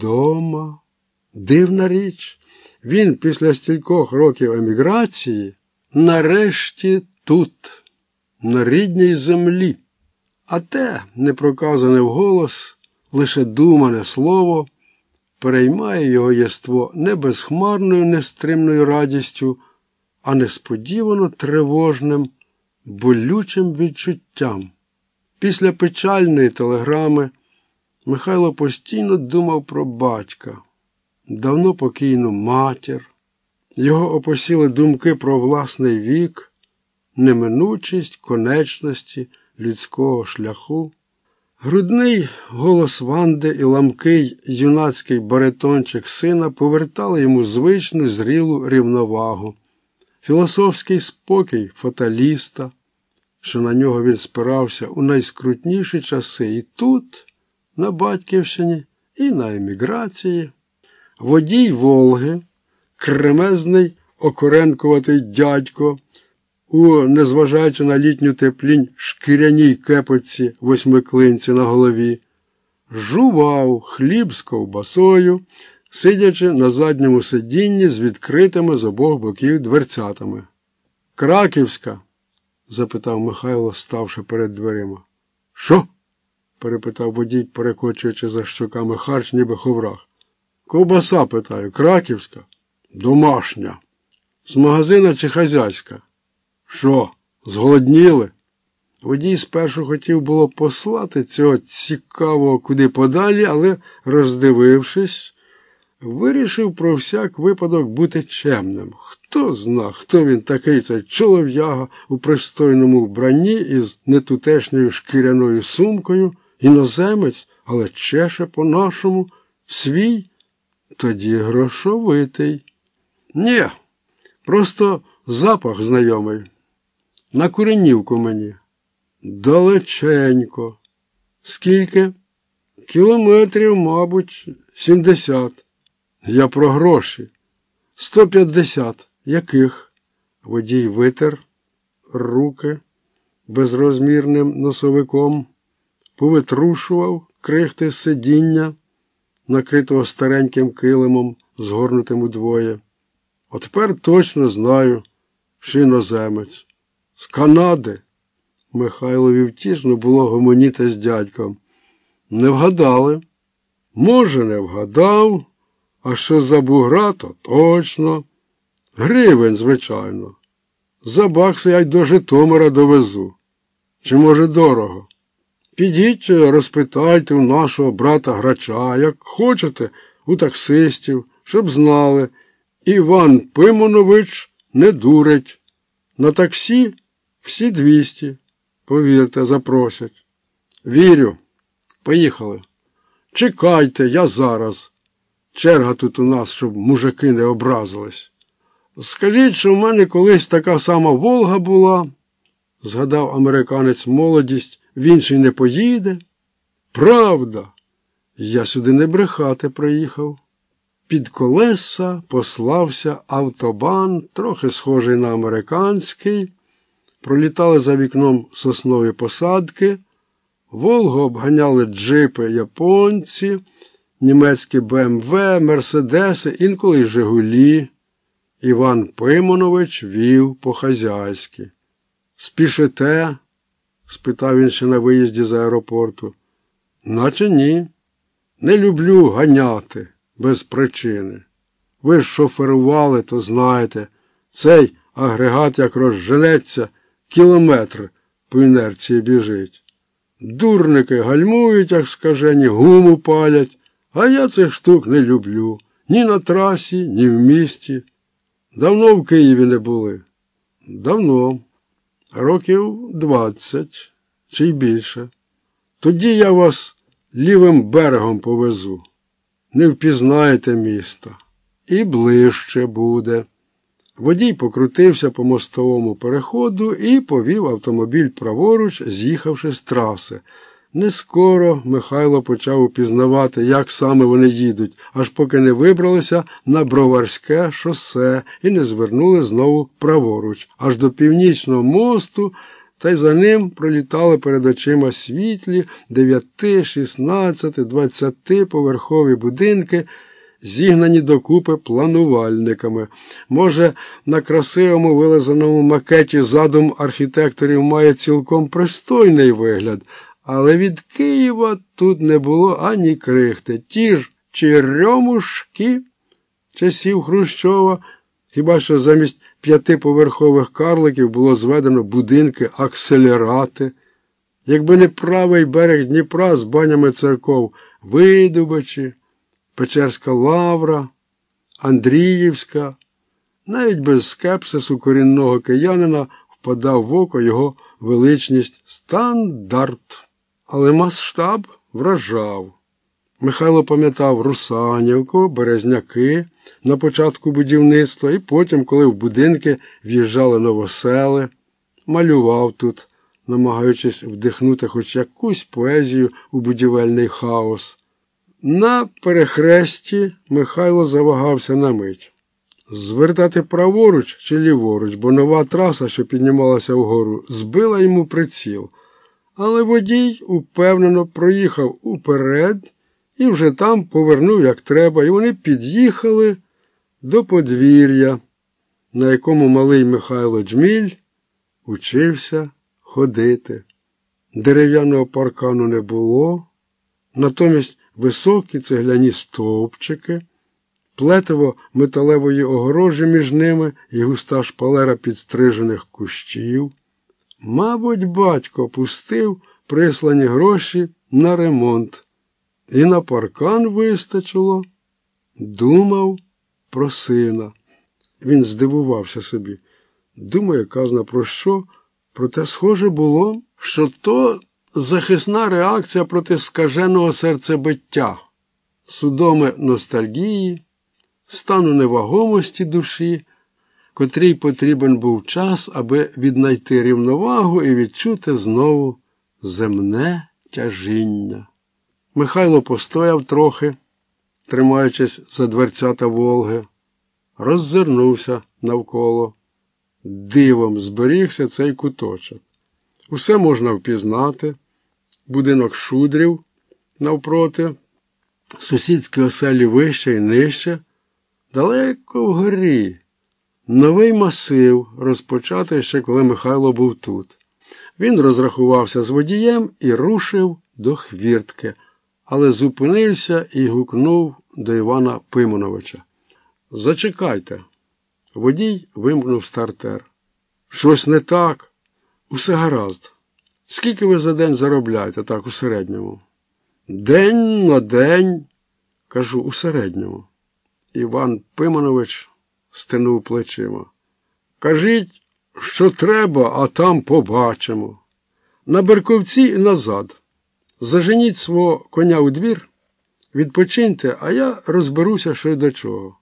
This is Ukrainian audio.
вдома. Дивна річ, він після стількох років еміграції нарешті тут, на рідній землі. А те, не проказане вголос, лише думане слово, переймає його єство не безхмарною нестримною радістю, а несподівано тривожним, болючим відчуттям. Після печальної телеграми Михайло постійно думав про батька, давно покійну матір. Його опосіли думки про власний вік, неминучість конечності людського шляху. Грудний голос Ванди і ламкий юнацький баритончик сина повертали йому звичну зрілу рівновагу, філософський спокій фаталіста, що на нього він спирався у найскрутніші часи і тут, на Батьківщині, і на еміграції. Водій Волги, кремезний окоренкуватий дядько у, незважаючи на літню теплінь шкіряній кепоці восьмиклинці на голові, жував хліб з ковбасою, сидячи на задньому сидінні з відкритими з обох боків дверцятами. Краківська? запитав Михайло, ставши перед дверима. Що? Перепитав водій, перекочуючи за щоками харч, ніби ховрах. Ковбаса, питаю, краківська? Домашня. З магазина чи хазяйська? Що, зголодніли? Водій спершу хотів було послати цього цікавого куди подалі, але, роздивившись, вирішив про всяк випадок бути чемним. Хто зна, хто він такий цей чолов'яга у пристойному вбранні із нетутешньою шкіряною сумкою, іноземець, але чеше по-нашому, свій, тоді грошовитий. Ні, просто запах знайомий. На куренівку мені. Далеченько. Скільки? Кілометрів, мабуть, сімдесят. Я про гроші. Сто п'ятдесят. Яких? Водій витер руки безрозмірним носовиком, повитрушував крихти сидіння, накритого стареньким килимом, згорнутим удвоє. От тепер точно знаю, що іноземець. З Канади. Михайлові втішно було гомоніти з дядьком. Не вгадали. Може, не вгадав, а що за бугра, то точно. Гривень, звичайно. За бакси я й до Житомира довезу. Чи, може, дорого? Підіть, розпитайте у нашого брата грача, як хочете, у таксистів, щоб знали. Іван Пимонович не дурить. На таксі всі двісті. Повірте, запросять. Вірю. Поїхали. Чекайте, я зараз. Черга тут у нас, щоб мужики не образились. Скажіть, що в мене колись така сама Волга була, згадав американець молодість, він ще й не поїде. Правда, я сюди не брехати приїхав. Під колеса послався автобан, трохи схожий на американський. Пролітали за вікном соснові посадки, Волгу обганяли джипи японці, німецькі БМВ, Мерседеси, інколи й Жигулі. Іван Пимонович вів по-хазяйськи. Спішите? Спитав він ще на виїзді з аеропорту. Наче ні. Не люблю ганяти без причини. Ви ж шоферували, то знаєте, цей агрегат як розженеться, кілометр по інерції біжить. Дурники гальмують, як скажені, гуму палять, а я цих штук не люблю. Ні на трасі, ні в місті. Давно в Києві не були. Давно. Років двадцять чи й більше. Тоді я вас лівим берегом повезу. Не впізнаєте міста. І ближче буде. Водій покрутився по мостовому переходу і повів автомобіль праворуч, з'їхавши з траси. Не скоро Михайло почав упізнавати, як саме вони їдуть, аж поки не вибралися на броварське шосе і не звернули знову праворуч, аж до північного мосту, та й за ним пролітали перед очима світлі 9, 16, 20 поверхові будинки, зігнані докупи планувальниками. Може, на красивому вилизаному макеті задум архітекторів має цілком пристойний вигляд, але від Києва тут не було ані крихти. Ті ж черемушки часів Хрущова, хіба що замість п'ятиповерхових карликів було зведено будинки, акселерати. Якби не правий берег Дніпра з банями церков Видубачі, Печерська лавра, Андріївська, навіть без скепсису корінного киянина впадав в око його величність стандарт. Але масштаб вражав. Михайло пам'ятав Русанівку, Березняки на початку будівництва і потім, коли в будинки в'їжджали новосели, малював тут, намагаючись вдихнути хоч якусь поезію у будівельний хаос. На перехресті Михайло завагався на мить. Звертати праворуч чи ліворуч, бо нова траса, що піднімалася вгору, збила йому приціл. Але водій упевнено проїхав уперед і вже там повернув як треба, і вони під'їхали до подвір'я, на якому малий Михайло Джміль учився ходити. Дерев'яного паркану не було, натомість високі цегляні стовпчики, плетиво металевої огорожі між ними і густа шпалера підстрижених кущів. Мабуть, батько пустив прислані гроші на ремонт, і на паркан вистачило, думав про сина. Він здивувався собі. Думає, казна про що, проте схоже було, що то захисна реакція проти скаженого серцебиття, судоми ностальгії, стану невагомості душі, котрій потрібен був час, аби віднайти рівновагу і відчути знову земне тяжіння. Михайло постояв трохи, тримаючись за дверцята Волги, роззирнувся навколо. Дивом зберігся цей куточок. Усе можна впізнати, будинок шудрів навпроти, сусідські оселі вище і нижче, далеко вгорі. Новий масив, розпочатий ще коли Михайло був тут. Він розрахувався з водієм і рушив до хвіртки, але зупинився і гукнув до Івана Пимоновича. Зачекайте. Водій вимкнув стартер. Щось не так. Усе гаразд. Скільки ви за день заробляєте так у середньому? День на день, кажу, у середньому. Іван Пимонович стинув плечима. Кажіть, що треба, а там побачимо. На Берковці і назад. Заженіть свого коня у двір, відпочиньте, а я розберуся, що й до чого.